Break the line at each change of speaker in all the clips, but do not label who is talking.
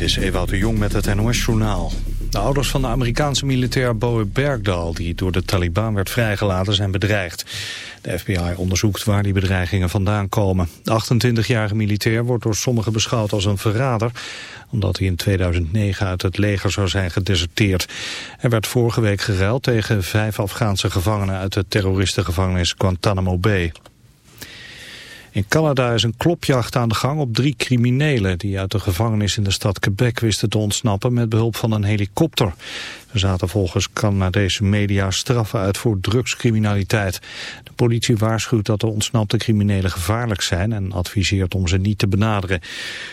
Dit is Ewout de Jong met het NOS-journaal. De ouders van de Amerikaanse militair Boe Bergdahl... die door de Taliban werd vrijgelaten, zijn bedreigd. De FBI onderzoekt waar die bedreigingen vandaan komen. De 28-jarige militair wordt door sommigen beschouwd als een verrader... omdat hij in 2009 uit het leger zou zijn gedeserteerd. Hij werd vorige week geruild tegen vijf Afghaanse gevangenen... uit de terroristengevangenis Guantanamo Bay. In Canada is een klopjacht aan de gang op drie criminelen... die uit de gevangenis in de stad Quebec wisten te ontsnappen met behulp van een helikopter. Ze zaten volgens Canadese media straffen uit voor drugscriminaliteit. De politie waarschuwt dat de ontsnapte criminelen gevaarlijk zijn... en adviseert om ze niet te benaderen.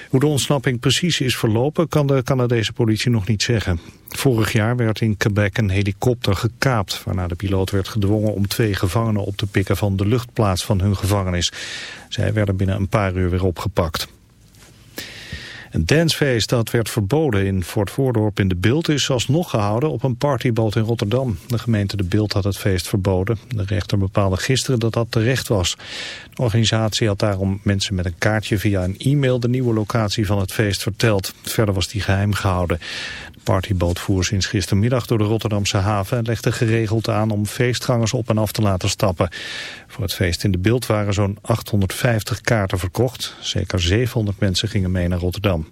Hoe de ontsnapping precies is verlopen kan de Canadese politie nog niet zeggen. Vorig jaar werd in Quebec een helikopter gekaapt... waarna de piloot werd gedwongen om twee gevangenen op te pikken... van de luchtplaats van hun gevangenis. Zij werden binnen een paar uur weer opgepakt. Een dancefeest dat werd verboden in Fort Voordorp in de Beeld is alsnog gehouden op een partyboot in Rotterdam. De gemeente de Beeld had het feest verboden. De rechter bepaalde gisteren dat dat terecht was. De organisatie had daarom mensen met een kaartje via een e-mail de nieuwe locatie van het feest verteld. Verder was die geheim gehouden partyboot voer sinds gistermiddag door de Rotterdamse haven... en legde geregeld aan om feestgangers op en af te laten stappen. Voor het feest in de beeld waren zo'n 850 kaarten verkocht. Zeker 700 mensen gingen mee naar Rotterdam.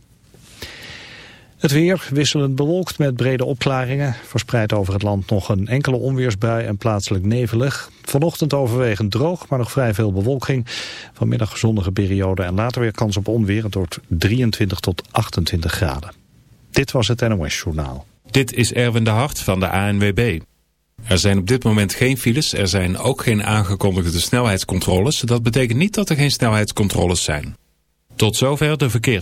Het weer wisselend bewolkt met brede opklaringen. Verspreid over het land nog een enkele onweersbui en plaatselijk nevelig. Vanochtend overwegend droog, maar nog vrij veel bewolking. Vanmiddag zonnige periode en later weer kans op onweer. Het wordt 23 tot 28 graden. Dit was het NOS Journaal.
Dit is Erwin de Hart van de ANWB. Er zijn op dit moment geen files, er zijn ook geen aangekondigde snelheidscontroles. Dat betekent niet dat er geen snelheidscontroles zijn. Tot zover de verkeer.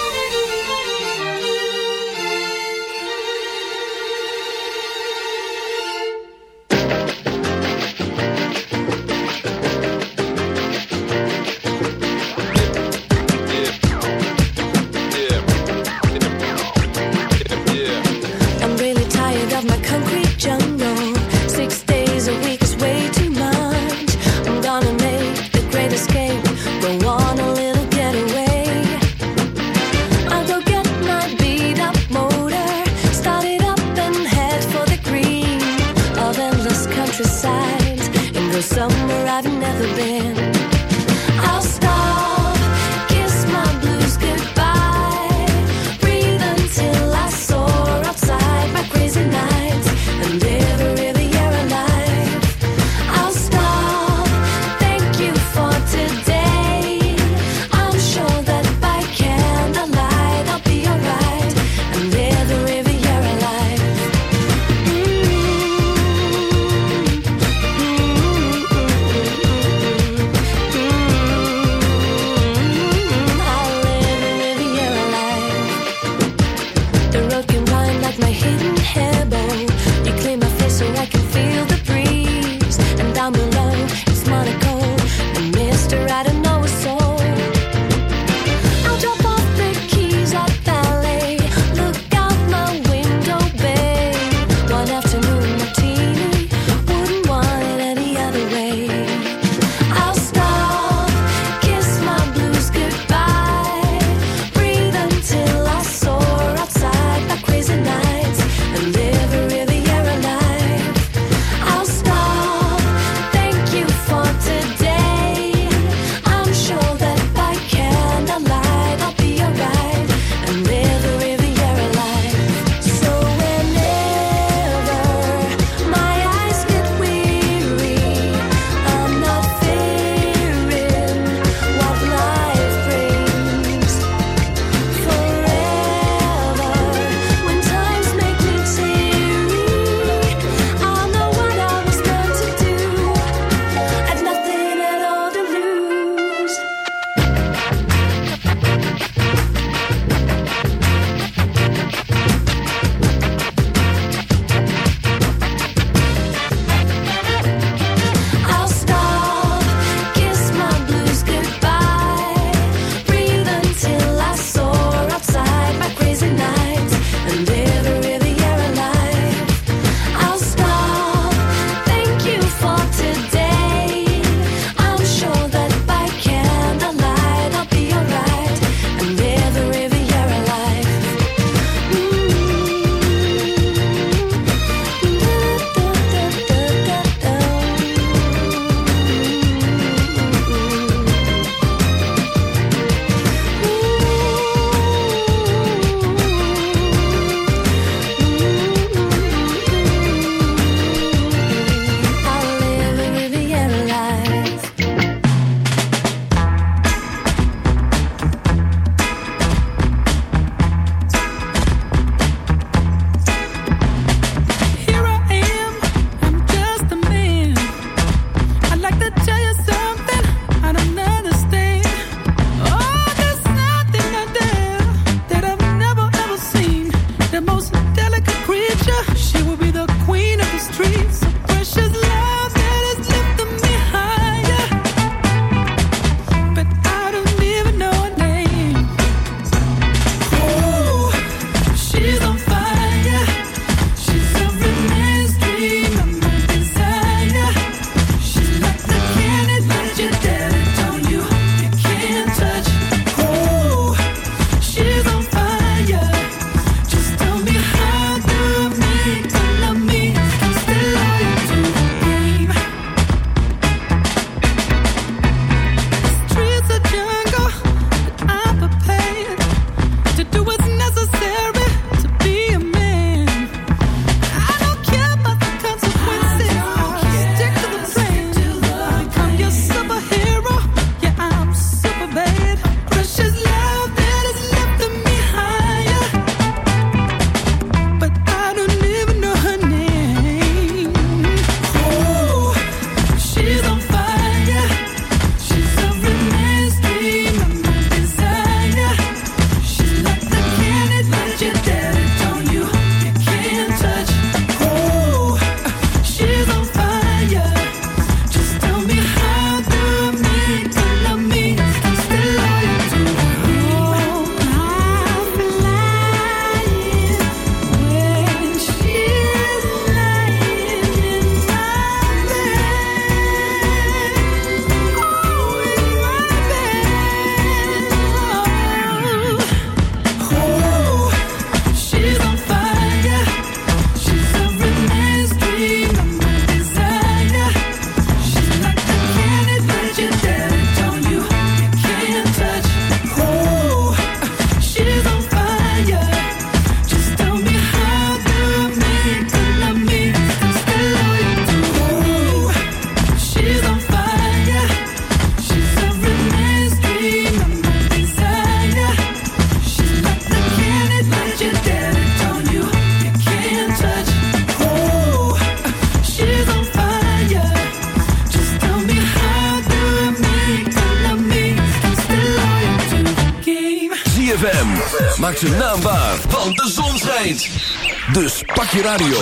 Je radio,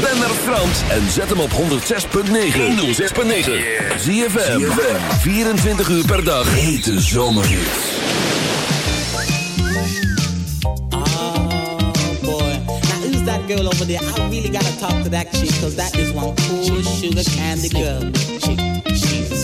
ren naar Frans en zet hem op 106.9. 106.9. Zie je 24 uur per dag. Hete zomerhits.
Oh boy. Now who's that girl over there? I really gotta talk to that chick, cause that is one cool sugar candy girl. Chick, she's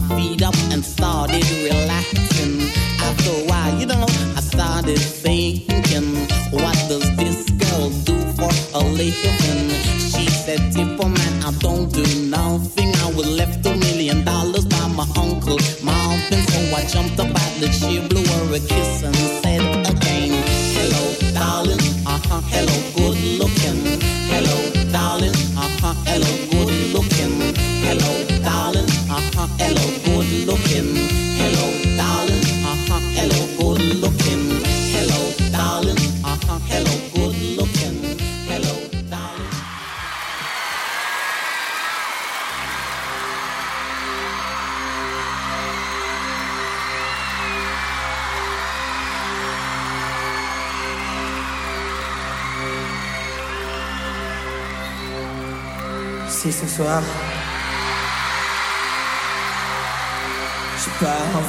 my feet up and started relaxing. After a while, you know, I started thinking, what does this girl do for a living? She said, Tipper man, I don't do nothing. I was left a million dollars by my uncle Marvin. So I jumped up out the chair, blew her a kiss and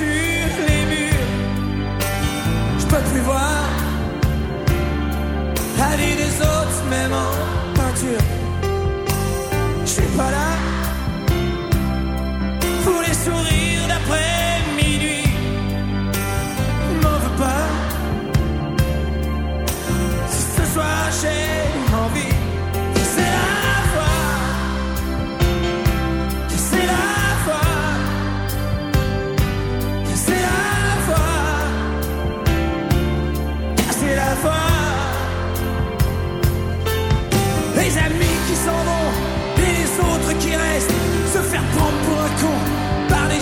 see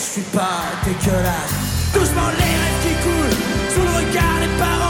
je suis pas dégueulasse. Doucement les rêves qui coulent sous le regard des parents.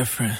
different.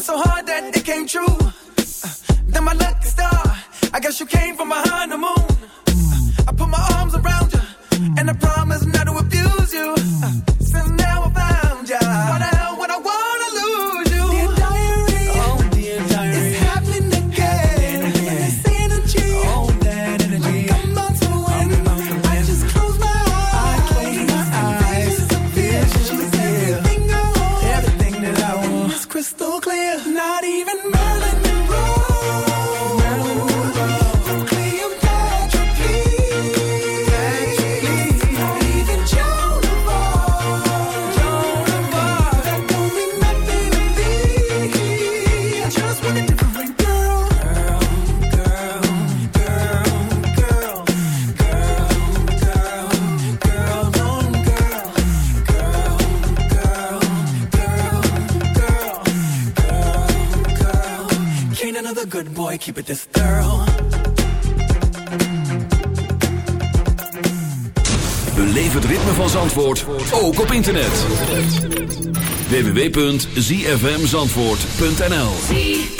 was so hard that it came true. Uh, then my lucky star, I guess you came from behind the moon. keep it this thorough.
Beleef het ritme van Zandvoort, ook op internet. www.zfmzandvoort.nl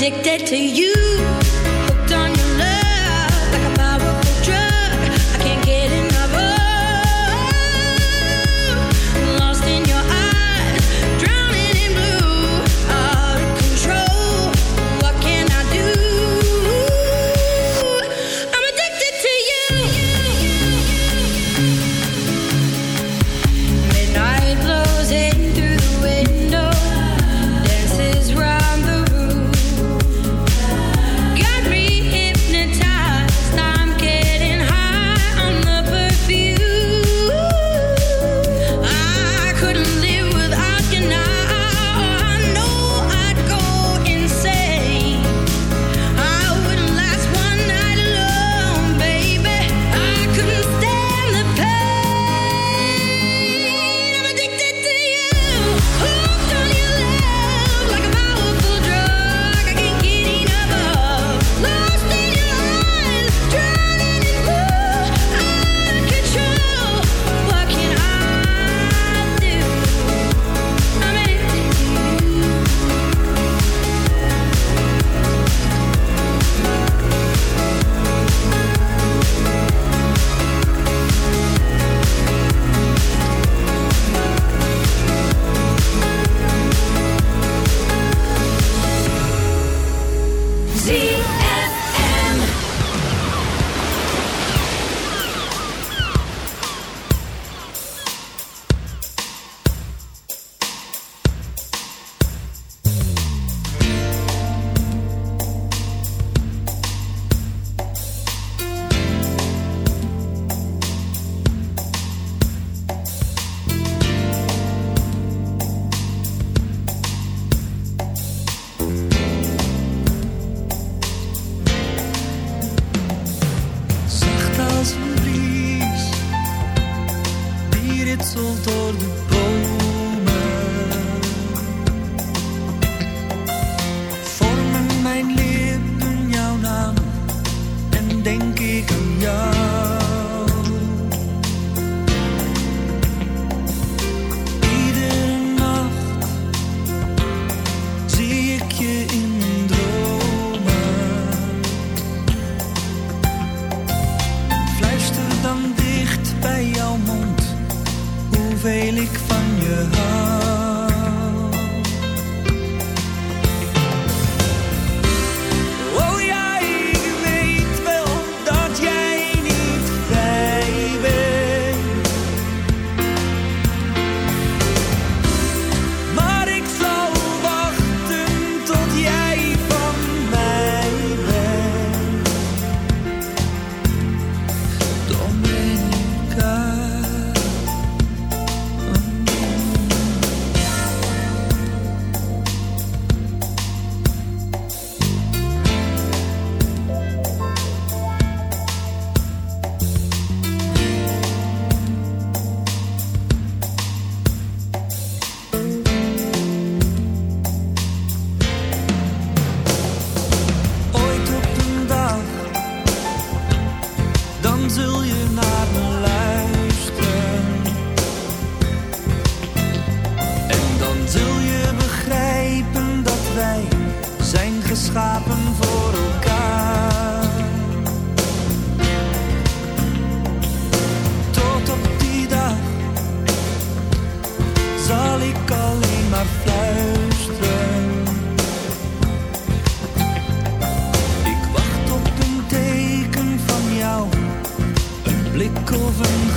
addicted to you.
zijn geschapen voor elkaar. Tot op die dag zal ik alleen maar fluisteren. Ik wacht op een teken van jou, een blik of een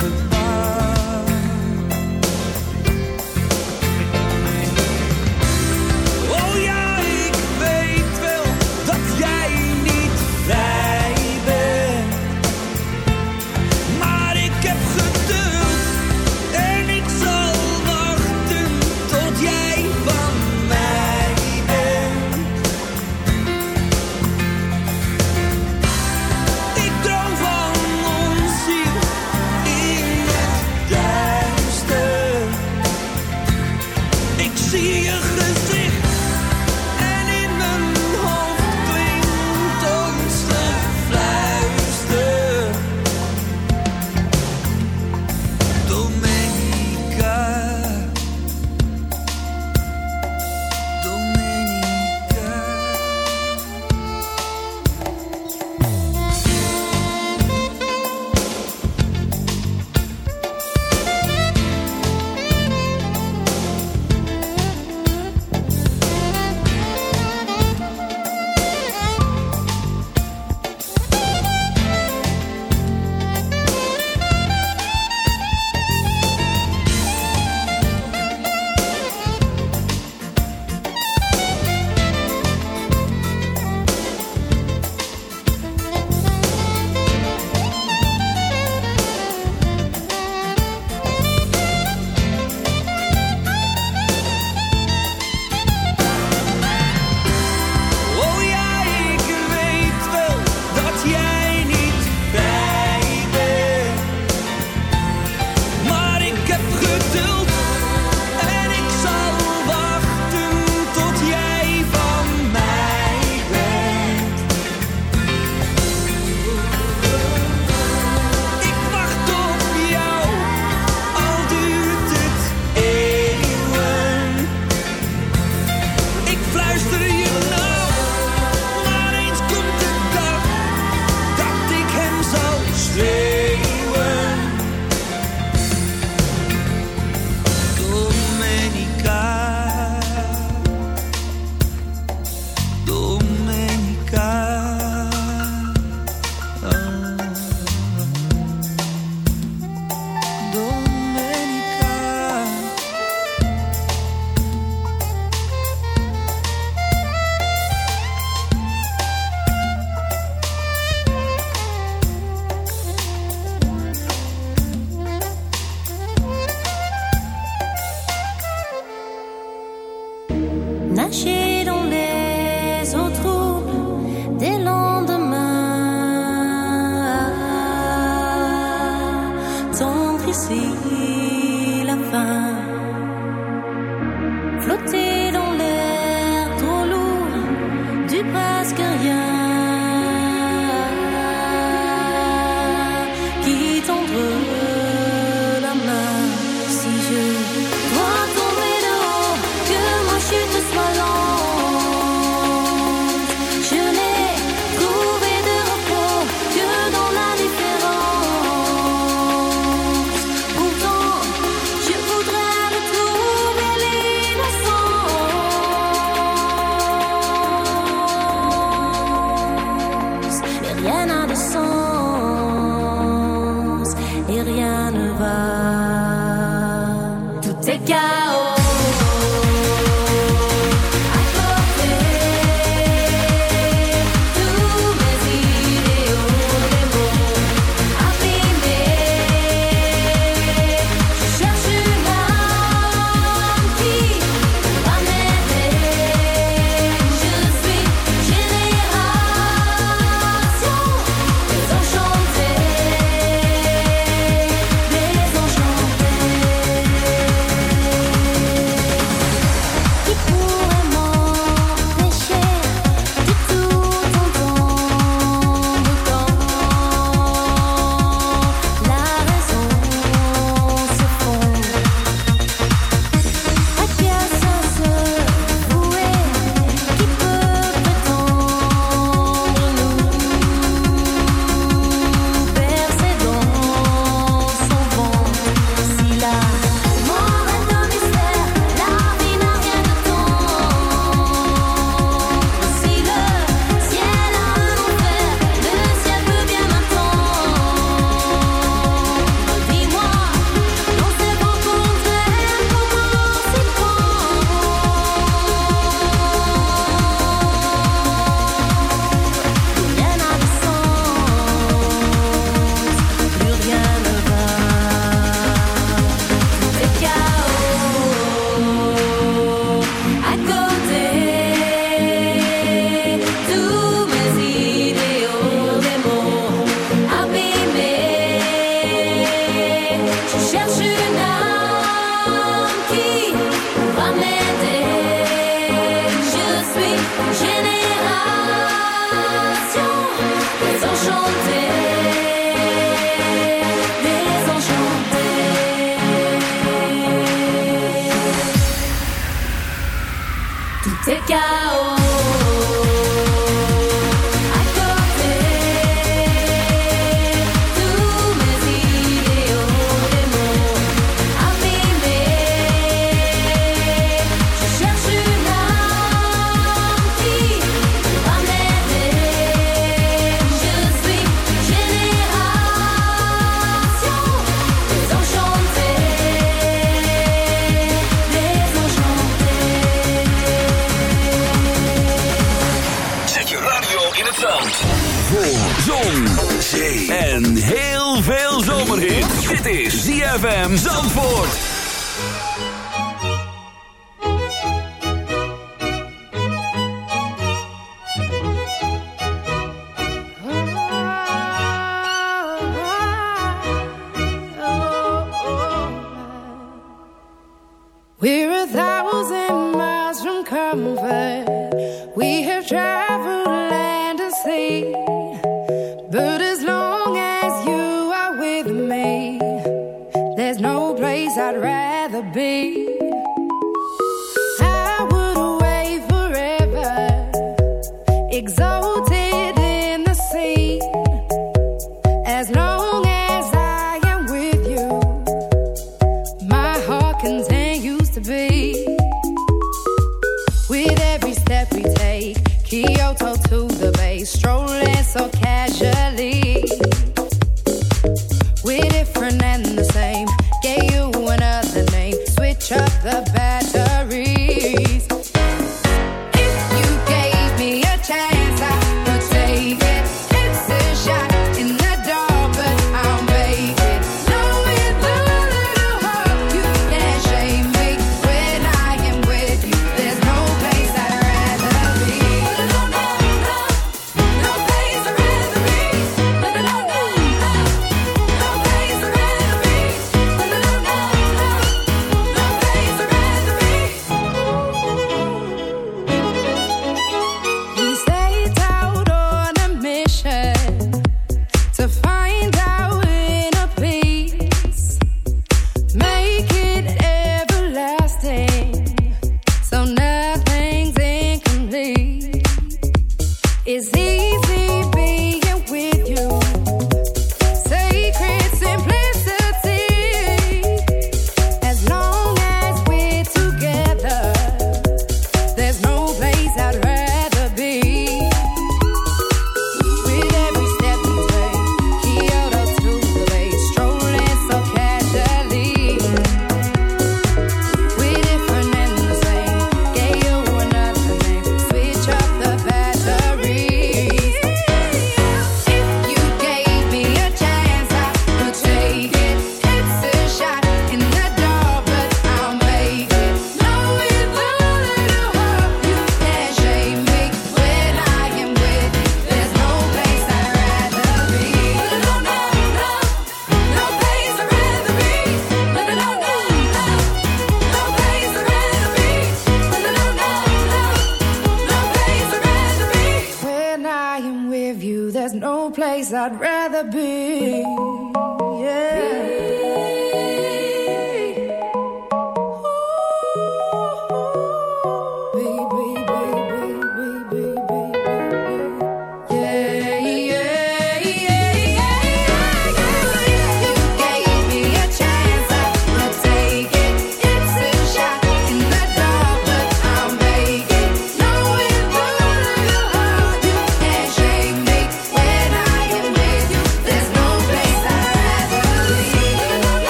exalted